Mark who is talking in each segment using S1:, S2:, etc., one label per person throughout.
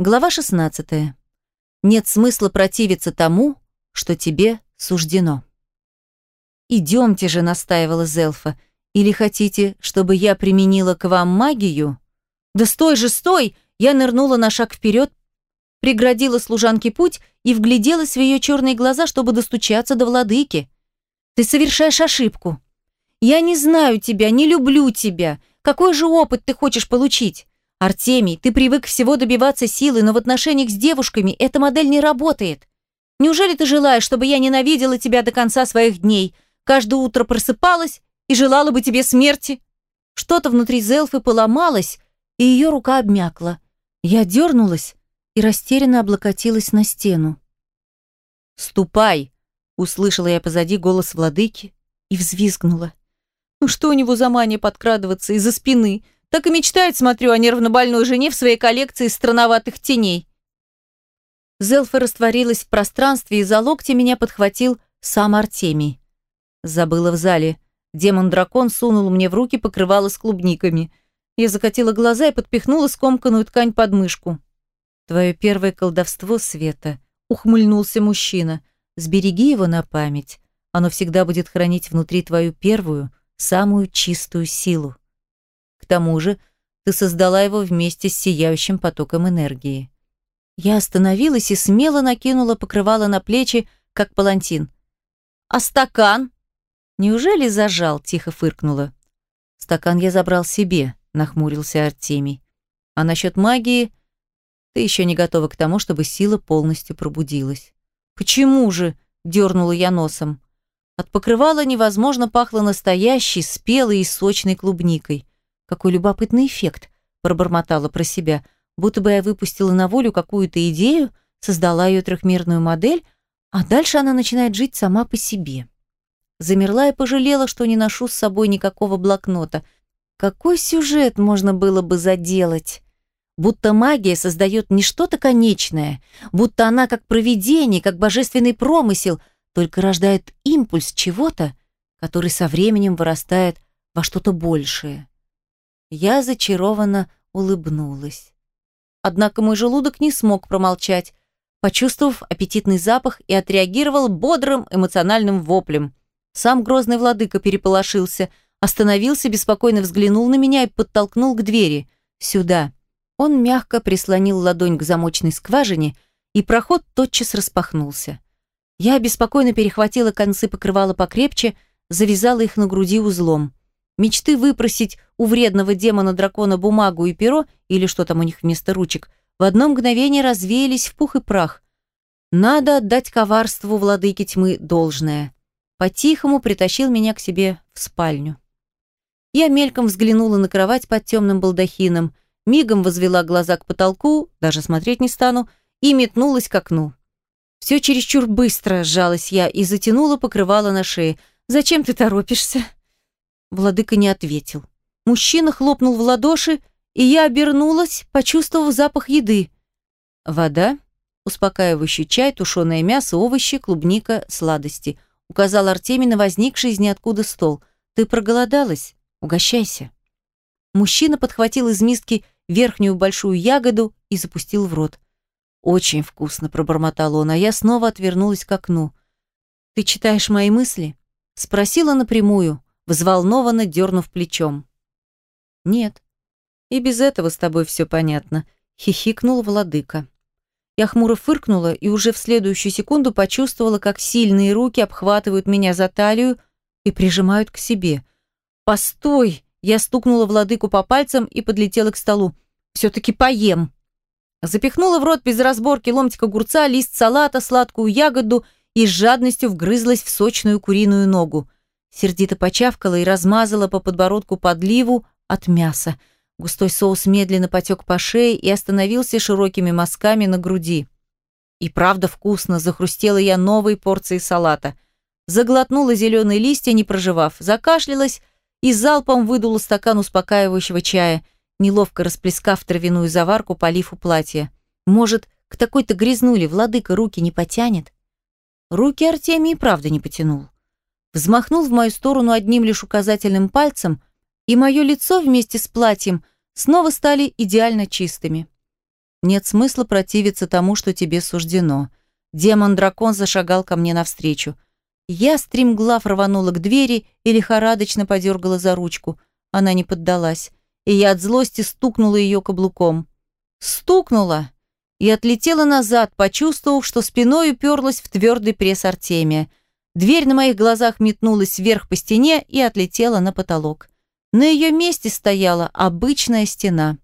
S1: Глава 16. Нет смысла противиться тому, что тебе суждено. «Идемте же», — настаивала Зелфа. «Или хотите, чтобы я применила к вам магию?» «Да стой же, стой!» Я нырнула на шаг вперед, преградила служанке путь и вгляделась в ее черные глаза, чтобы достучаться до владыки. «Ты совершаешь ошибку. Я не знаю тебя, не люблю тебя. Какой же опыт ты хочешь получить? Артемий, ты привык всего добиваться силы, но в отношениях с девушками эта модель не работает. Неужели ты желаешь, чтобы я ненавидела тебя до конца своих дней, каждое утро просыпалась и желала бы тебе смерти?» Что-то внутри Зелфы поломалось, и ее рука обмякла. Я дернулась и растерянно облокотилась на стену. «Ступай!» — услышала я позади голос владыки и взвизгнула. «Ну что у него за мания подкрадываться из-за спины? Так и мечтает, смотрю, о нервно-больной жене в своей коллекции странноватых теней. Зелфа растворилась в пространстве, и за локти меня подхватил сам Артемий. Забыла в зале. Демон-дракон сунул мне в руки покрывало с клубниками. Я закатила глаза и подпихнула скомканную ткань под мышку. «Твое первое колдовство, Света», — ухмыльнулся мужчина. «Сбереги его на память. Оно всегда будет хранить внутри твою первую, самую чистую силу». К тому же ты создала его вместе с сияющим потоком энергии. Я остановилась и смело накинула покрывало на плечи, как палантин. «А стакан?» «Неужели зажал?» – тихо фыркнула. «Стакан я забрал себе», – нахмурился Артемий. «А насчет магии ты еще не готова к тому, чтобы сила полностью пробудилась». «Почему же?» – дернула я носом. От покрывала невозможно пахло настоящей, спелой и сочной клубникой. Какой любопытный эффект, пробормотала про себя, будто бы я выпустила на волю какую-то идею, создала ее трехмерную модель, а дальше она начинает жить сама по себе. Замерла и пожалела, что не ношу с собой никакого блокнота. Какой сюжет можно было бы заделать? Будто магия создает не что-то конечное, будто она как провидение, как божественный промысел, только рождает импульс чего-то, который со временем вырастает во что-то большее. Я зачарованно улыбнулась. Однако мой желудок не смог промолчать, почувствовав аппетитный запах и отреагировал бодрым эмоциональным воплем. Сам грозный владыка переполошился, остановился, беспокойно взглянул на меня и подтолкнул к двери. «Сюда». Он мягко прислонил ладонь к замочной скважине, и проход тотчас распахнулся. Я беспокойно перехватила концы покрывала покрепче, завязала их на груди узлом. Мечты выпросить у вредного демона-дракона бумагу и перо, или что там у них вместо ручек, в одно мгновение развеялись в пух и прах. Надо отдать коварству владыки тьмы должное. По-тихому притащил меня к себе в спальню. Я мельком взглянула на кровать под темным балдахином, мигом возвела глаза к потолку, даже смотреть не стану, и метнулась к окну. Все чересчур быстро сжалась я и затянула покрывало на шее. «Зачем ты торопишься?» Владыка не ответил. Мужчина хлопнул в ладоши, и я обернулась, почувствовав запах еды. Вода, успокаивающий чай, тушеное мясо, овощи, клубника, сладости. Указал Артемий на возникший из ниоткуда стол. «Ты проголодалась? Угощайся». Мужчина подхватил из миски верхнюю большую ягоду и запустил в рот. «Очень вкусно», — пробормотал он, а я снова отвернулась к окну. «Ты читаешь мои мысли?» Спросила напрямую взволнованно дернув плечом. «Нет, и без этого с тобой все понятно», — хихикнул владыка. Я хмуро фыркнула и уже в следующую секунду почувствовала, как сильные руки обхватывают меня за талию и прижимают к себе. «Постой!» — я стукнула владыку по пальцам и подлетела к столу. «Все-таки поем!» Запихнула в рот без разборки ломтик огурца, лист салата, сладкую ягоду и с жадностью вгрызлась в сочную куриную ногу. Сердито почавкала и размазала по подбородку подливу от мяса. Густой соус медленно потек по шее и остановился широкими мазками на груди. И правда вкусно, захрустела я новой порцией салата. Заглотнула зеленые листья, не проживав, закашлялась и залпом выдула стакан успокаивающего чая, неловко расплескав травяную заварку по лифу платья. Может, к такой-то грязнули владыка руки не потянет? Руки Артемий правда не потянул взмахнул в мою сторону одним лишь указательным пальцем, и мое лицо вместе с платьем снова стали идеально чистыми. Нет смысла противиться тому, что тебе суждено. Демон-дракон зашагал ко мне навстречу. Я стремглав рванула к двери и лихорадочно подергала за ручку. Она не поддалась, и я от злости стукнула ее каблуком. Стукнула и отлетела назад, почувствовав, что спиной уперлась в твердый пресс Артемия. Дверь на моих глазах метнулась вверх по стене и отлетела на потолок. На ее месте стояла обычная стена.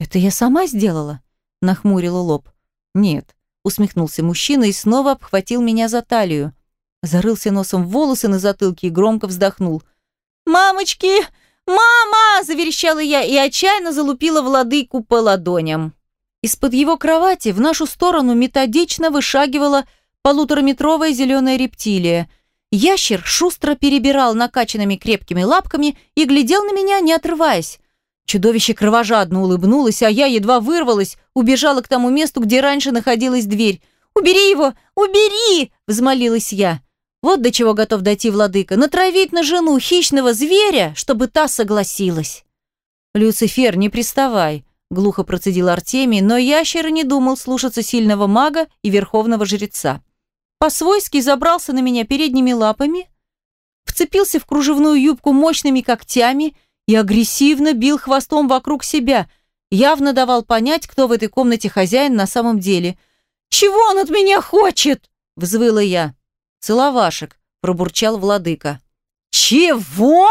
S1: «Это я сама сделала?» – нахмурила лоб. «Нет», – усмехнулся мужчина и снова обхватил меня за талию. Зарылся носом в волосы на затылке и громко вздохнул. «Мамочки! Мама!» – заверещала я и отчаянно залупила владыку по ладоням. Из-под его кровати в нашу сторону методично вышагивала полутораметровая зеленая рептилия. Ящер шустро перебирал накачанными крепкими лапками и глядел на меня, не отрываясь. Чудовище кровожадно улыбнулось, а я едва вырвалась, убежала к тому месту, где раньше находилась дверь. «Убери его! Убери!» – взмолилась я. Вот до чего готов дойти владыка. Натравить на жену хищного зверя, чтобы та согласилась. «Люцифер, не приставай», – глухо процедил Артемий, но ящер не думал слушаться сильного мага и верховного жреца. По-свойски забрался на меня передними лапами, вцепился в кружевную юбку мощными когтями – и агрессивно бил хвостом вокруг себя, явно давал понять, кто в этой комнате хозяин на самом деле. «Чего он от меня хочет?» – взвыла я. «Целовашек», – пробурчал владыка. «Чего?»